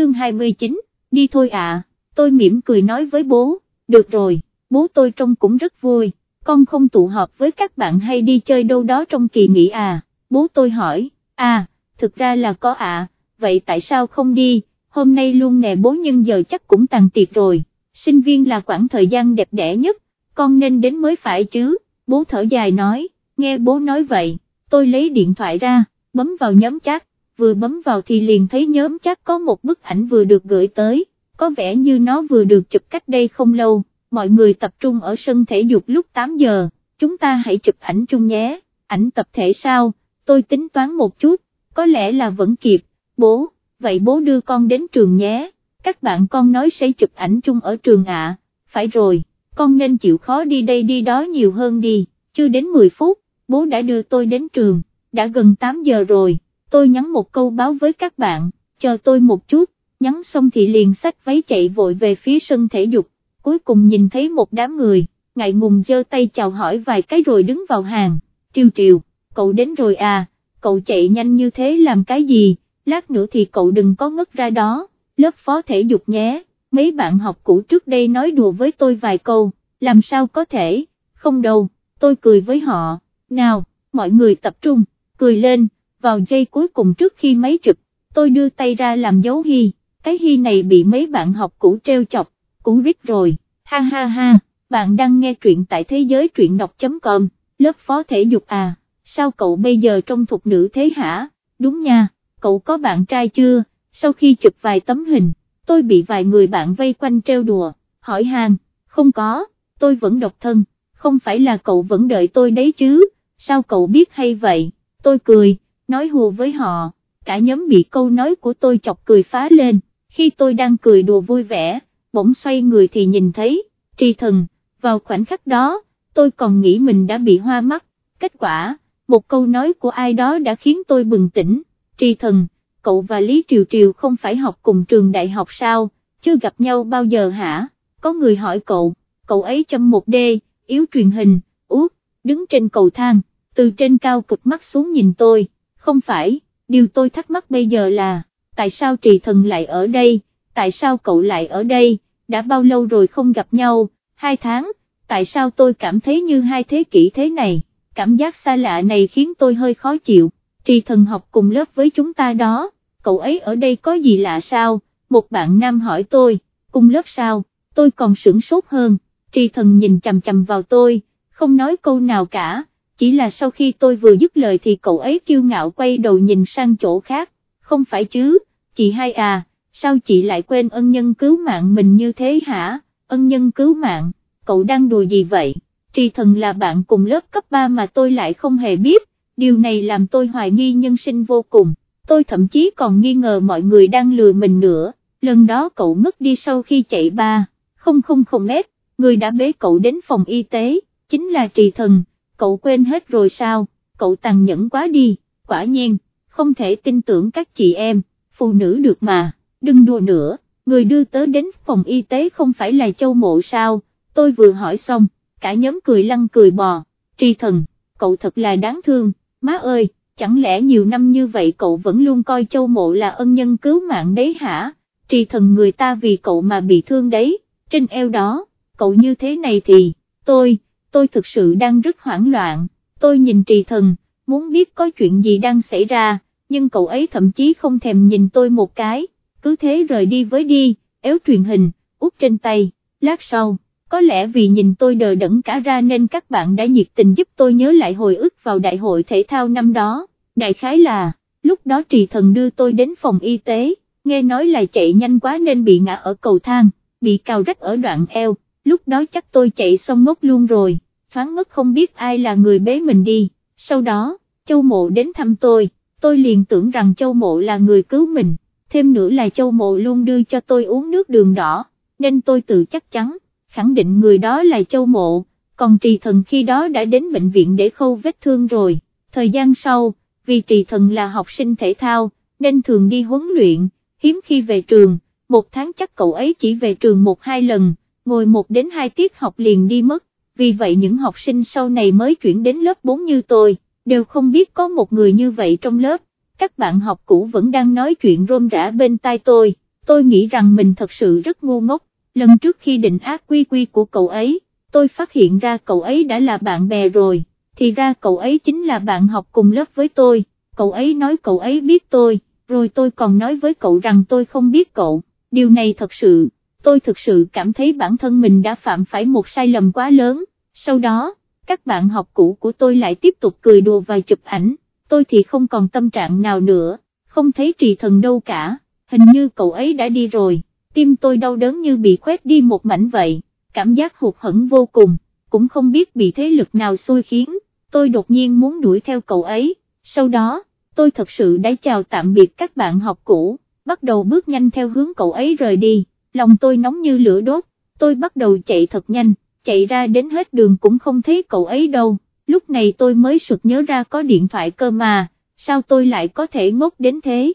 chương 29, đi thôi ạ, tôi mỉm cười nói với bố, được rồi, bố tôi trông cũng rất vui, con không tụ họp với các bạn hay đi chơi đâu đó trong kỳ nghỉ à, bố tôi hỏi, à, thực ra là có ạ, vậy tại sao không đi, hôm nay luôn nè bố nhưng giờ chắc cũng tàn tiệc rồi, sinh viên là khoảng thời gian đẹp đẽ nhất, con nên đến mới phải chứ, bố thở dài nói, nghe bố nói vậy, tôi lấy điện thoại ra, bấm vào nhóm chat, vừa bấm vào thì liền thấy nhóm chắc có một bức ảnh vừa được gửi tới, có vẻ như nó vừa được chụp cách đây không lâu, mọi người tập trung ở sân thể dục lúc 8 giờ, chúng ta hãy chụp ảnh chung nhé, ảnh tập thể sao, tôi tính toán một chút, có lẽ là vẫn kịp, bố, vậy bố đưa con đến trường nhé, các bạn con nói sẽ chụp ảnh chung ở trường ạ, phải rồi, con nên chịu khó đi đây đi đó nhiều hơn đi, chưa đến 10 phút, bố đã đưa tôi đến trường, đã gần 8 giờ rồi, tôi nhắn một câu báo với các bạn, chờ tôi một chút, nhắn xong thì liền xách váy chạy vội về phía sân thể dục, cuối cùng nhìn thấy một đám người, ngại ngùng giơ tay chào hỏi vài cái rồi đứng vào hàng, triều triều, cậu đến rồi à, cậu chạy nhanh như thế làm cái gì, lát nữa thì cậu đừng có ngất ra đó, lớp phó thể dục nhé, mấy bạn học cũ trước đây nói đùa với tôi vài câu, làm sao có thể, không đâu, tôi cười với họ, nào, mọi người tập trung, cười lên, vào giây cuối cùng trước khi máy chụp, tôi đưa tay ra làm dấu hy, cái hy này bị mấy bạn học cũ treo chọc, cũ rít rồi, ha ha ha, bạn đang nghe truyện tại thế giới truyện đọc.com, lớp phó thể dục à, sao cậu bây giờ trông thục nữ thế hả, đúng nha, cậu có bạn trai chưa, sau khi chụp vài tấm hình, tôi bị vài người bạn vây quanh treo đùa, hỏi hàng, không có, tôi vẫn độc thân, không phải là cậu vẫn đợi tôi đấy chứ, sao cậu biết hay vậy, tôi cười, nói hùa với họ, cả nhóm bị câu nói của tôi chọc cười phá lên, khi tôi đang cười đùa vui vẻ, bỗng xoay người thì nhìn thấy, tri thần, vào khoảnh khắc đó, tôi còn nghĩ mình đã bị hoa mắt, kết quả, một câu nói của ai đó đã khiến tôi bừng tỉnh, tri thần, cậu và Lý Triều Triều không phải học cùng trường đại học sao, chưa gặp nhau bao giờ hả, có người hỏi cậu, cậu ấy châm một đê, yếu truyền hình, út, đứng trên cầu thang, từ trên cao cực mắt xuống nhìn tôi, không phải, điều tôi thắc mắc bây giờ là, tại sao trì thần lại ở đây, tại sao cậu lại ở đây, đã bao lâu rồi không gặp nhau, hai tháng, tại sao tôi cảm thấy như hai thế kỷ thế này, cảm giác xa lạ này khiến tôi hơi khó chịu, trì thần học cùng lớp với chúng ta đó, cậu ấy ở đây có gì lạ sao, một bạn nam hỏi tôi, cùng lớp sao, tôi còn sửng sốt hơn, trì thần nhìn chầm chầm vào tôi, không nói câu nào cả chỉ là sau khi tôi vừa dứt lời thì cậu ấy kiêu ngạo quay đầu nhìn sang chỗ khác, không phải chứ, chị hai à, sao chị lại quên ân nhân cứu mạng mình như thế hả, ân nhân cứu mạng, cậu đang đùa gì vậy, trì thần là bạn cùng lớp cấp 3 mà tôi lại không hề biết, điều này làm tôi hoài nghi nhân sinh vô cùng, tôi thậm chí còn nghi ngờ mọi người đang lừa mình nữa, lần đó cậu ngất đi sau khi chạy ba, không không không mét, người đã bế cậu đến phòng y tế, chính là trì thần cậu quên hết rồi sao, cậu tàn nhẫn quá đi, quả nhiên, không thể tin tưởng các chị em, phụ nữ được mà, đừng đùa nữa, người đưa tớ đến phòng y tế không phải là châu mộ sao, tôi vừa hỏi xong, cả nhóm cười lăn cười bò, tri thần, cậu thật là đáng thương, má ơi, chẳng lẽ nhiều năm như vậy cậu vẫn luôn coi châu mộ là ân nhân cứu mạng đấy hả, tri thần người ta vì cậu mà bị thương đấy, trên eo đó, cậu như thế này thì, tôi, tôi thực sự đang rất hoảng loạn, tôi nhìn trì thần, muốn biết có chuyện gì đang xảy ra, nhưng cậu ấy thậm chí không thèm nhìn tôi một cái, cứ thế rời đi với đi, éo truyền hình, út trên tay, lát sau, có lẽ vì nhìn tôi đờ đẫn cả ra nên các bạn đã nhiệt tình giúp tôi nhớ lại hồi ức vào đại hội thể thao năm đó, đại khái là, lúc đó trì thần đưa tôi đến phòng y tế, nghe nói là chạy nhanh quá nên bị ngã ở cầu thang, bị cào rách ở đoạn eo. Lúc đó chắc tôi chạy xong ngốc luôn rồi, thoáng ngất không biết ai là người bế mình đi, sau đó, châu mộ đến thăm tôi, tôi liền tưởng rằng châu mộ là người cứu mình, thêm nữa là châu mộ luôn đưa cho tôi uống nước đường đỏ, nên tôi tự chắc chắn, khẳng định người đó là châu mộ, còn trì thần khi đó đã đến bệnh viện để khâu vết thương rồi, thời gian sau, vì trì thần là học sinh thể thao, nên thường đi huấn luyện, hiếm khi về trường, một tháng chắc cậu ấy chỉ về trường một hai lần ngồi một đến hai tiết học liền đi mất, vì vậy những học sinh sau này mới chuyển đến lớp 4 như tôi, đều không biết có một người như vậy trong lớp, các bạn học cũ vẫn đang nói chuyện rôm rã bên tai tôi, tôi nghĩ rằng mình thật sự rất ngu ngốc, lần trước khi định ác quy quy của cậu ấy, tôi phát hiện ra cậu ấy đã là bạn bè rồi, thì ra cậu ấy chính là bạn học cùng lớp với tôi, cậu ấy nói cậu ấy biết tôi, rồi tôi còn nói với cậu rằng tôi không biết cậu, điều này thật sự, tôi thực sự cảm thấy bản thân mình đã phạm phải một sai lầm quá lớn, sau đó, các bạn học cũ của tôi lại tiếp tục cười đùa và chụp ảnh, tôi thì không còn tâm trạng nào nữa, không thấy trì thần đâu cả, hình như cậu ấy đã đi rồi, tim tôi đau đớn như bị khoét đi một mảnh vậy, cảm giác hụt hẫng vô cùng, cũng không biết bị thế lực nào xui khiến, tôi đột nhiên muốn đuổi theo cậu ấy, sau đó, tôi thật sự đã chào tạm biệt các bạn học cũ, bắt đầu bước nhanh theo hướng cậu ấy rời đi, lòng tôi nóng như lửa đốt, tôi bắt đầu chạy thật nhanh, chạy ra đến hết đường cũng không thấy cậu ấy đâu, lúc này tôi mới sực nhớ ra có điện thoại cơ mà, sao tôi lại có thể ngốc đến thế.